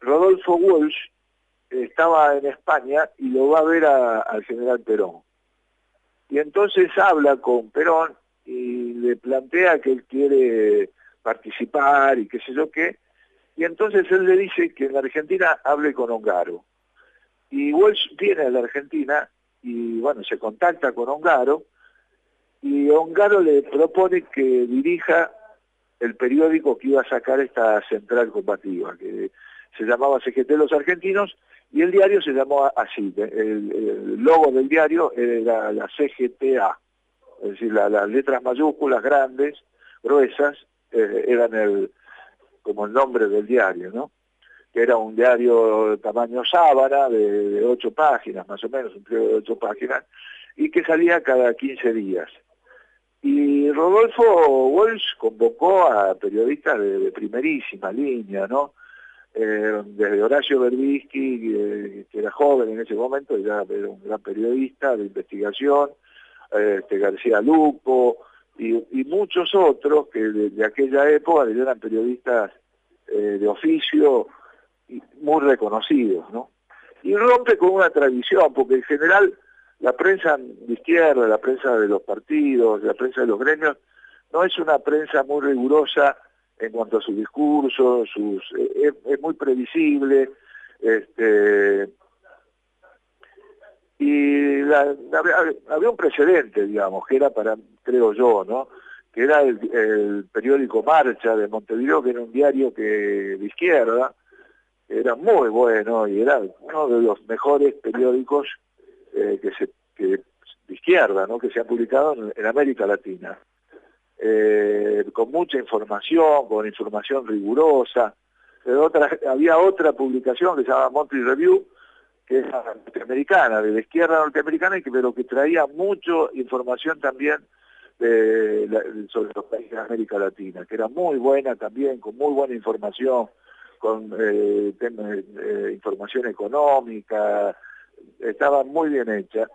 Rodolfo Walsh estaba en España y lo va a ver al general Perón. Y entonces habla con Perón y le plantea que él quiere participar y qué sé yo qué, y entonces él le dice que en la Argentina hable con Ongaro. Y Walsh viene a la Argentina y bueno, se contacta con Ongaro y Ongaro le propone que dirija el periódico que iba a sacar esta central combativa, que se llamaba CGT Los Argentinos, y el diario se llamó así, el, logo del diario era la CGTA, es decir, las letras mayúsculas grandes, gruesas, eh, eran el, como el nombre del diario, ¿no? que era un diario de tamaño sábana, de, ocho páginas, más o menos, un periodo de ocho páginas, y que salía cada 15 días. Y Rodolfo Walsh convocó a periodistas de, primerísima línea, ¿no? Eh, desde Horacio Berbisky, que era joven en ese momento, ya era un gran periodista de investigación, este, García Lupo, y, muchos otros que de, aquella época eran periodistas eh, de oficio muy reconocidos, ¿no? Y rompe con una tradición, porque en general la prensa de izquierda, la prensa de los partidos, la prensa de los gremios, no es una prensa muy rigurosa en cuanto a su discurso, sus, eh, es, muy previsible, este, y había, un precedente, digamos, que era para, creo yo, ¿no? que era el, periódico Marcha de Montevideo, que era un diario que de izquierda, era muy bueno y era uno de los mejores periódicos eh, que se, de izquierda, ¿no? que se ha publicado en, América Latina. Eh, con mucha información, con información rigurosa. Había otra publicación que se llama Monthly Review, que es norteamericana, de la izquierda norteamericana, pero que traía mucha información también sobre los países de América Latina, que era muy buena también, con muy buena información, con eh, información económica, estaba muy bien hecha.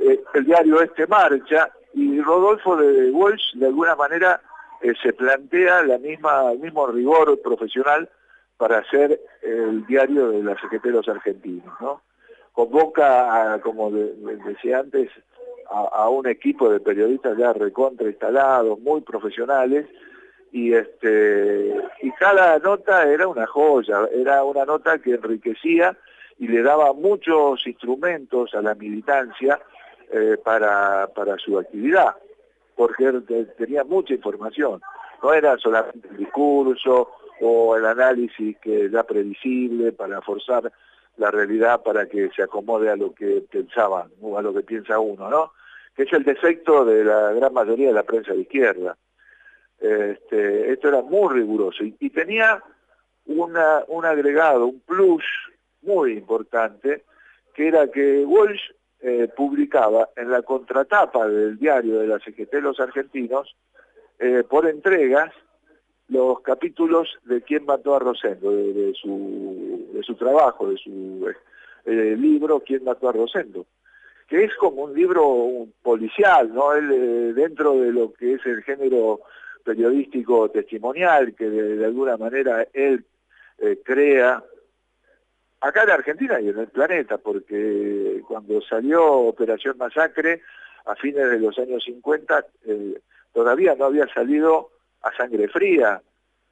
Eh, el diario este marcha y Rodolfo de Walsh de alguna manera se plantea la misma, el mismo rigor profesional para hacer el diario de los secretarios argentinos. ¿no? Convoca, como decía antes, a, un equipo de periodistas ya recontra instalados, muy profesionales, y este y cada nota era una joya, era una nota que enriquecía y le daba muchos instrumentos a la militancia eh, para, para su actividad, porque tenía mucha información, no era solamente el discurso o el análisis que era previsible para forzar la realidad para que se acomode a lo que pensaban, a lo que piensa uno, ¿no? Que es el defecto de la gran mayoría de la prensa de izquierda. Este, esto era muy riguroso y, tenía un agregado, un plus muy importante, que era que Walsh eh, publicaba en la contratapa del diario de la CGT Los Argentinos, eh, por entregas, los capítulos de quién mató a Rosendo, de, su, de su trabajo, de su eh, libro Quién mató a Rosendo, que es como un libro policial, ¿no? Dentro de lo que es el género periodístico testimonial, que de, alguna manera él crea acá en Argentina y en el planeta, porque cuando salió Operación Masacre, a fines de los años 50, eh, todavía no había salido a sangre fría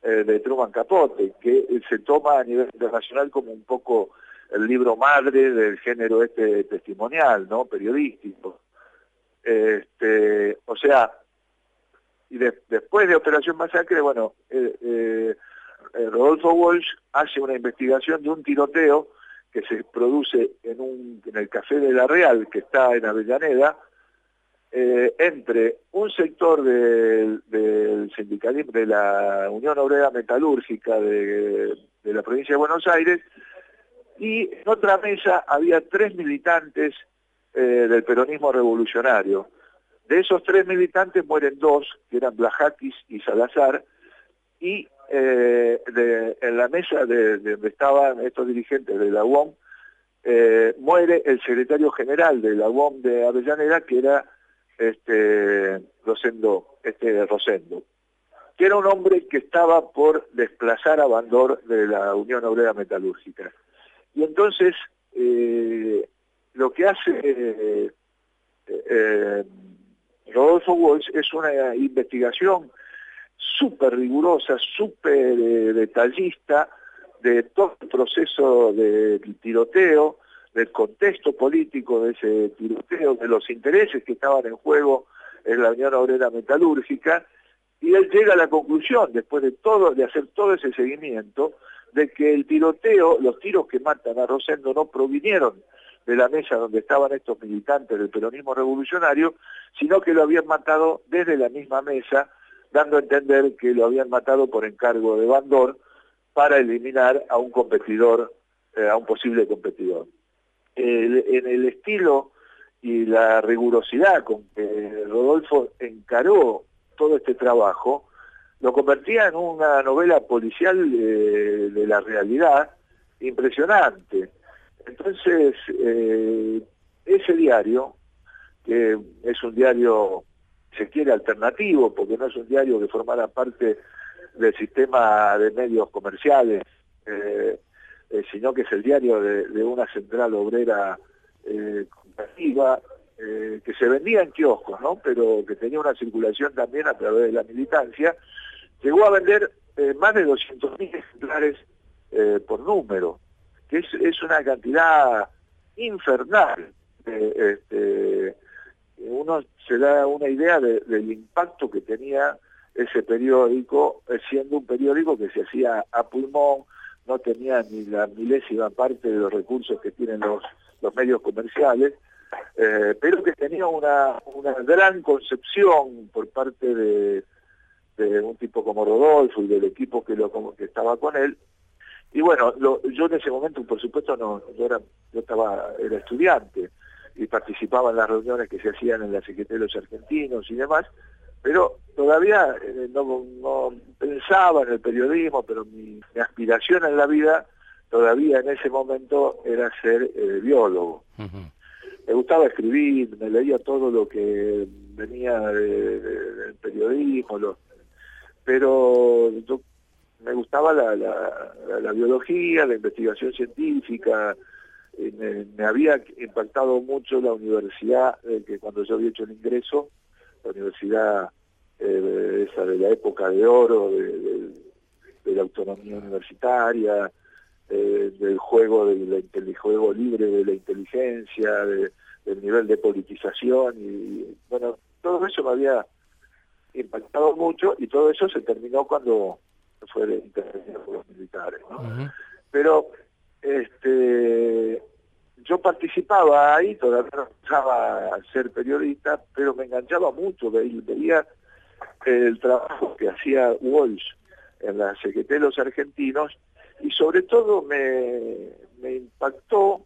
eh, de Truman Capote, que se toma a nivel internacional como un poco el libro madre del género este testimonial, ¿no? Periodístico. Este, o sea, y después de Operación Masacre, bueno, eh, eh, Rodolfo Walsh hace una investigación de un tiroteo que se produce en, el Café de la Real, que está en Avellaneda, eh, entre un sector del, sindicalismo de la Unión Obrera Metalúrgica de, la provincia de Buenos Aires, y en otra mesa había tres militantes eh, del peronismo revolucionario. De esos tres militantes mueren dos, que eran Blajakis y Salazar, y eh, en la mesa de, donde estaban estos dirigentes de la UOM, eh, muere el secretario general de la UOM de Avellaneda, que era este Rosendo, este Rosendo. que era un hombre que estaba por desplazar a Bandor de la Unión Obrera Metalúrgica. Y entonces eh, lo que hace Rodolfo Walsh es una investigación súper rigurosa, súper detallista de todo el proceso del tiroteo, del contexto político de ese tiroteo, de los intereses que estaban en juego en la Unión Obrera Metalúrgica, y él llega a la conclusión, después de todo, de hacer todo ese seguimiento, de que el tiroteo, los tiros que matan a Rosendo no provinieron de la mesa donde estaban estos militantes del peronismo revolucionario, sino que lo habían matado desde la misma mesa, dando a entender que lo habían matado por encargo de Bandor para eliminar a un competidor, eh, a un posible competidor. en el estilo y la rigurosidad con que Rodolfo encaró todo este trabajo, lo convertía en una novela policial de, la realidad impresionante. Entonces, eh, ese diario, que es un diario, se quiere, alternativo, porque no es un diario que formara parte del sistema de medios comerciales, eh, eh, sino que es el diario de, una central obrera eh, eh, que se vendía en kioscos, ¿no? pero que tenía una circulación también a través de la militancia, llegó a vender más de 200.000 ejemplares por número, que es, una cantidad infernal. Este, uno se da una idea del impacto que tenía ese periódico, siendo un periódico que se hacía a pulmón, no tenía ni la milésima parte de los recursos que tienen los, medios comerciales, eh, pero que tenía una, gran concepción por parte de, un tipo como Rodolfo y del equipo que, lo, estaba con él. Y bueno, yo en ese momento, por supuesto, no, yo, era, yo estaba, era estudiante y participaba en las reuniones que se hacían en la Secretaría de los Argentinos y demás, pero todavía eh, no, pensaba en el periodismo, pero mi, aspiración en la vida todavía en ese momento era ser eh, biólogo. Me gustaba escribir, me leía todo lo que venía del periodismo, pero me gustaba la, biología, la investigación científica, me, había impactado mucho la universidad, eh, que cuando yo había hecho el ingreso, la universidad eh, esa de la época de oro, de, la autonomía universitaria, eh, del juego del, juego libre de la inteligencia, del nivel de politización y bueno, todo eso me había impactado mucho y todo eso se terminó cuando fue intervenido por los militares. Pero este yo participaba ahí, todavía no pensaba ser periodista, pero me enganchaba mucho, veía el trabajo que hacía Walsh en la Secretaría de los Argentinos y sobre todo me, impactó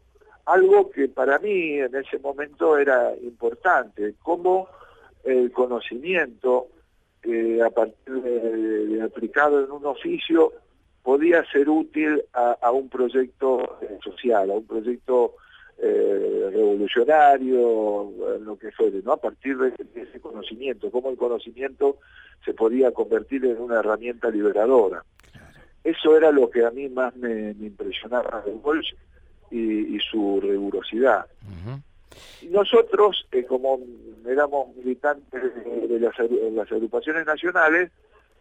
algo que para mí en ese momento era importante, como el conocimiento eh, a partir de, aplicado en un oficio podía ser útil a, un proyecto eh, social, a un proyecto eh, revolucionario, lo que fuere, ¿no? A partir de, ese conocimiento, cómo el conocimiento se podía convertir en una herramienta liberadora. Eso era lo que a mí más me, impresionaba de Walsh y, su rigurosidad. nosotros, eh, como éramos militantes de, las, agrupaciones nacionales,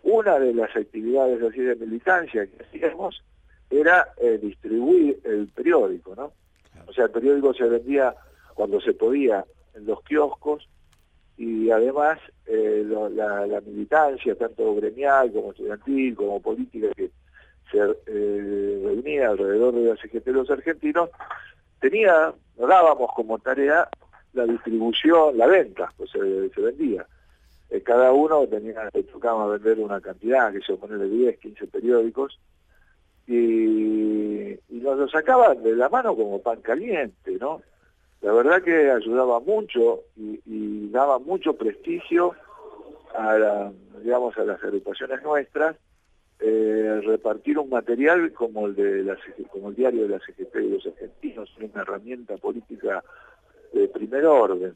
una de las actividades así de militancia que hacíamos era eh, distribuir el periódico, ¿no? O sea, el periódico se vendía cuando se podía en los kioscos y además eh, la, militancia, tanto gremial como estudiantil, como política, que se eh, reunía alrededor de la CGT de los argentinos, tenía, dábamos como tarea la distribución, la venta, pues se, vendía. Eh, cada uno tenía, le tocaba vender una cantidad, que se ponerle 10, 15 periódicos, y, nos lo sacaban de la mano como pan caliente, ¿no? La verdad que ayudaba mucho y, y daba mucho prestigio a, digamos, a las agrupaciones nuestras, eh, repartir un material como el de la, como el diario de la CGT de los argentinos, una herramienta política de primer orden.